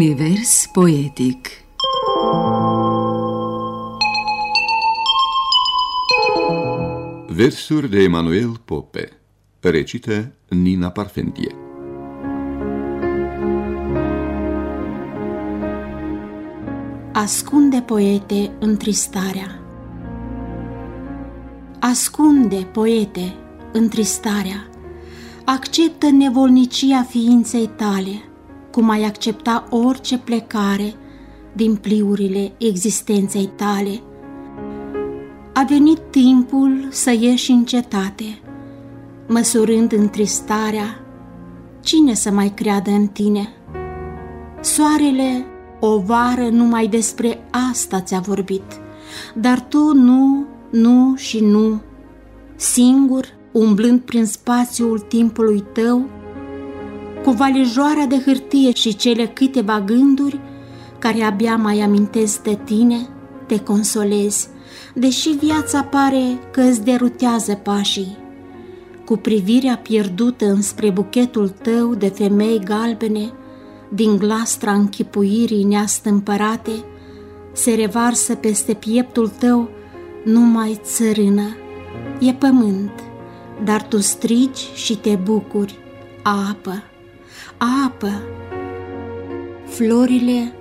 Univers poetic. Versuri de Emanuel Pope. Recită Nina Parfentie Ascunde poete întristarea. Ascunde poete întristarea. Acceptă nevolnicia ființei tale cum ai accepta orice plecare din pliurile existenței tale. A venit timpul să ieși în cetate, măsurând întristarea, cine să mai creadă în tine? Soarele o vară numai despre asta ți-a vorbit, dar tu nu, nu și nu, singur, umblând prin spațiul timpului tău, cu valijoara de hârtie și cele câteva gânduri care abia mai amintesc de tine, te consolezi, deși viața pare că îți derutează pașii. Cu privirea pierdută înspre buchetul tău de femei galbene, din glastra închipuirii neastâmpărate, se revarsă peste pieptul tău numai țărână. E pământ, dar tu strigi și te bucuri, apă apă. Florile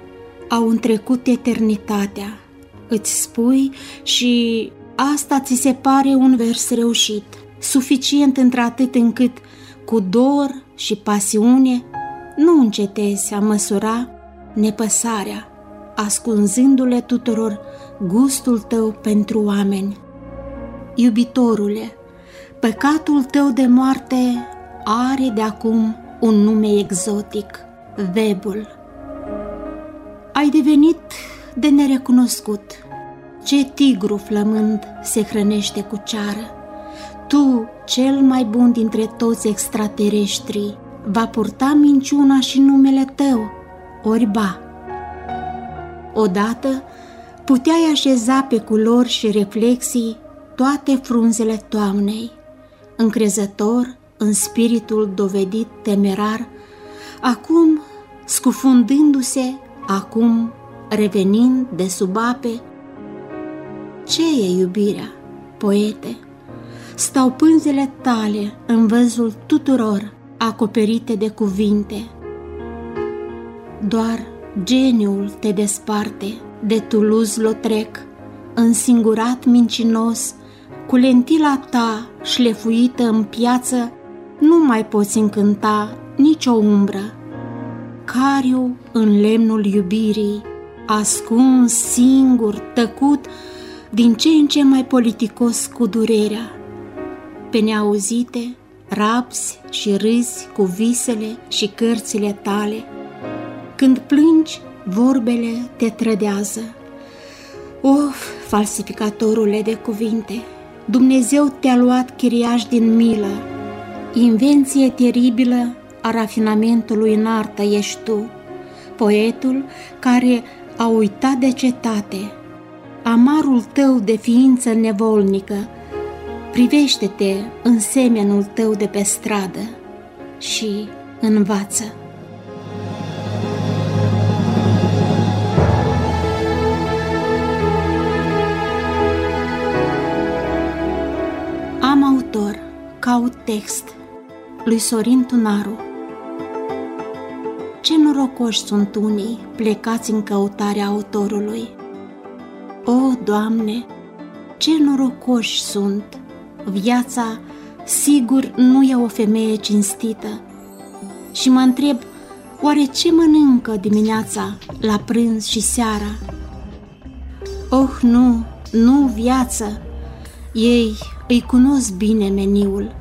au întrecut eternitatea, îți spui și asta ți se pare un vers reușit, suficient într-atât încât cu dor și pasiune nu încetezi a măsura nepăsarea, ascunzându-le tuturor gustul tău pentru oameni. Iubitorule, păcatul tău de moarte are de acum un nume exotic, Webul. Ai devenit de nerecunoscut. Ce tigru flămând se hrănește cu ceară? Tu, cel mai bun dintre toți extraterestrii, va purta minciuna și numele tău, ori ba. Odată puteai așeza pe culori și reflexii toate frunzele toamnei, încrezător în spiritul dovedit temerar, acum scufundându-se, acum revenind de sub ape. Ce e iubirea, poete? Stau pânzele tale în văzul tuturor acoperite de cuvinte. Doar geniul te desparte de Toulouse-Lautrec, însingurat mincinos, cu lentila ta șlefuită în piață nu mai poți încânta nicio umbră. Cariu în lemnul iubirii, ascuns, singur, tăcut, din ce în ce mai politicos cu durerea. Pe neauzite, rapsi și râzi cu visele și cărțile tale. Când plângi, vorbele te trădează. Of, falsificatorule de cuvinte, Dumnezeu te-a luat chiriaș din milă, Invenție teribilă a rafinamentului în artă ești tu, poetul care a uitat de cetate, amarul tău de ființă nevolnică, privește-te în semenul tău de pe stradă și învață. Am autor, caut text, lui Sorin Tunaru Ce norocoși sunt unii plecați în căutarea autorului! O, Doamne, ce norocoși sunt! Viața, sigur, nu e o femeie cinstită. Și mă întreb, oare ce mănâncă dimineața, la prânz și seara? Oh, nu, nu viață! Ei îi cunosc bine meniul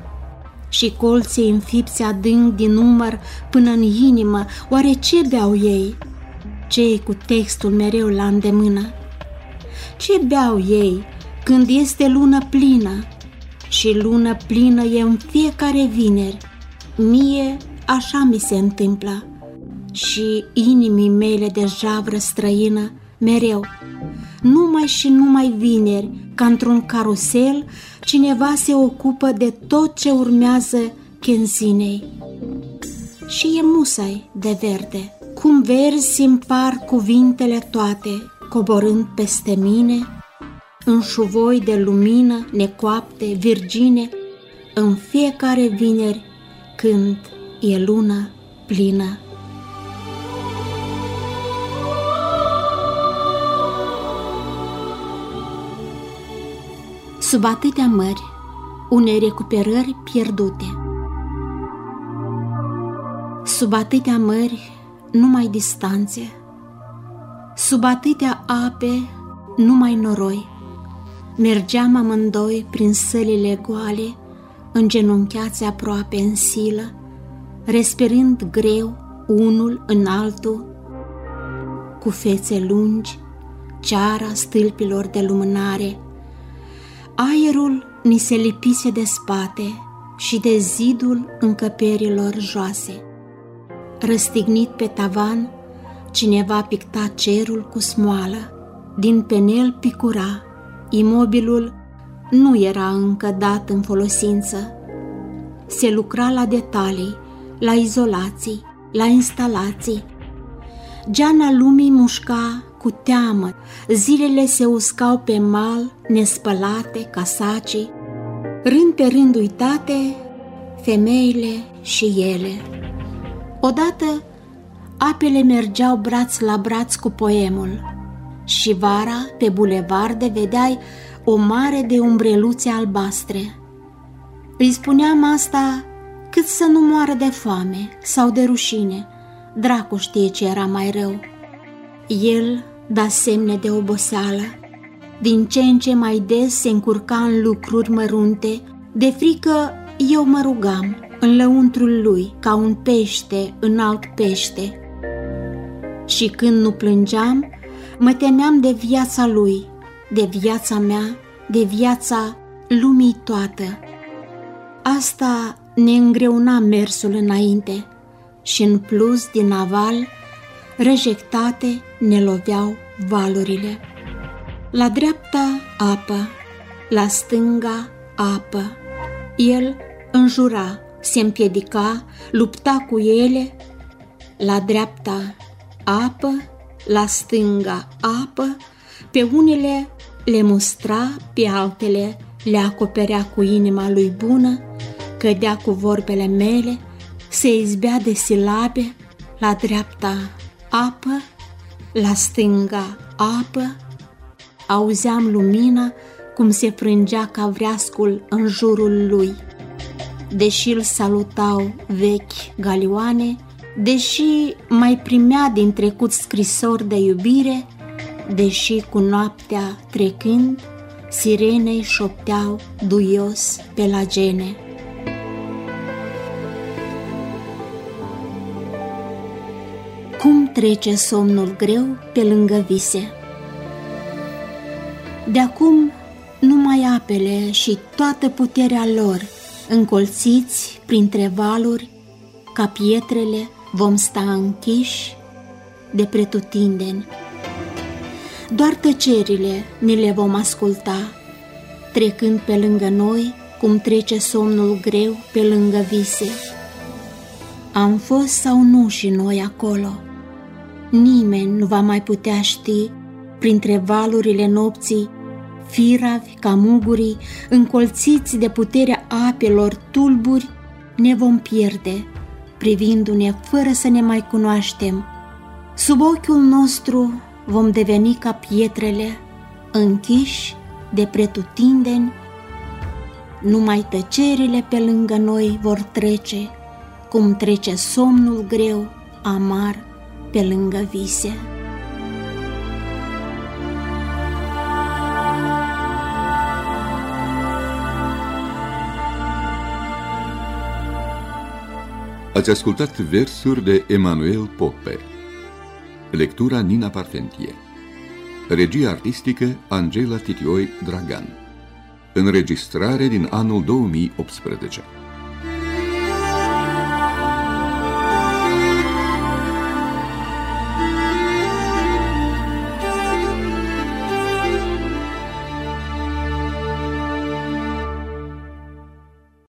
și colții înfipți adânc din număr până în inimă, oare ce beau ei? Cei cu textul mereu la îndemână? Ce beau ei când este lună plină? Și lună plină e în fiecare vineri. Mie așa mi se întâmplă. Și inimii mele de javră străină mereu. Numai și numai vineri, ca într-un carusel, cineva se ocupă de tot ce urmează Kenzinei. Și e musai de verde, Cum verzi îmi par cuvintele toate, coborând peste mine, în șuvoi de lumină, necoapte, virgine, în fiecare vineri, când e lună plină. Sub atâtea mări, unei recuperări pierdute. Sub atâtea mări, numai distanțe. Sub atâtea ape, numai noroi. Mergeam amândoi prin sălile goale, îngenunchiați aproape în silă, respirând greu unul în altul, cu fețe lungi, ceara stâlpilor de lumânare. Aerul ni se lipise de spate și de zidul încăperilor joase. Răstignit pe tavan, cineva picta cerul cu smoală, din penel picura, imobilul nu era încă dat în folosință. Se lucra la detalii, la izolații, la instalații. Geana lumii mușca cu teamă, zilele se uscau pe mal, nespălate ca sacii, rând pe rând uitate, femeile și ele. Odată, apele mergeau braț la braț cu poemul și vara, pe bulevarde, vedeai o mare de umbreluțe albastre. Îi spuneam asta cât să nu moară de foame sau de rușine. Dracu știe ce era mai rău. El da semne de oboseală. Din ce în ce mai des se încurca în lucruri mărunte, de frică eu mă rugam în lăuntrul lui, ca un pește în alt pește. Și când nu plângeam, mă temeam de viața lui, de viața mea, de viața lumii toată. Asta ne îngreuna mersul înainte și în plus din aval, rejectate ne loveau valurile. La dreapta apă, la stânga apă. El înjura, se împiedica, lupta cu ele. La dreapta apă, la stânga apă, pe unele le mustra, pe altele le acoperea cu inima lui bună, cădea cu vorbele mele, se izbea de silabe, la dreapta apă, la stânga apă, auzeam lumina cum se frângea ca vreascul în jurul lui. Deși îl salutau vechi galioane, deși mai primea din trecut scrisori de iubire, deși cu noaptea trecând, sirenei șopteau duios pe la gene. Trece somnul greu pe lângă vise? De acum numai apele și toată puterea lor, încolțiți printre valuri, ca pietrele vom sta închiși de pretutindeni. Doar tăcerile ne le vom asculta, trecând pe lângă noi cum trece somnul greu pe lângă vise. Am fost sau nu și noi acolo? Nimeni nu va mai putea ști, printre valurile nopții, firavi ca mugurii, încolțiți de puterea apelor tulburi, ne vom pierde, privindu-ne fără să ne mai cunoaștem. Sub ochiul nostru vom deveni ca pietrele, închiși de pretutindeni, numai tăcerile pe lângă noi vor trece, cum trece somnul greu, amar, pe lângă vise. Ați ascultat versuri de Emanuel Pope. Lectura Nina Parfentie Regie artistică Angela Titioi Dragan Înregistrare din anul 2018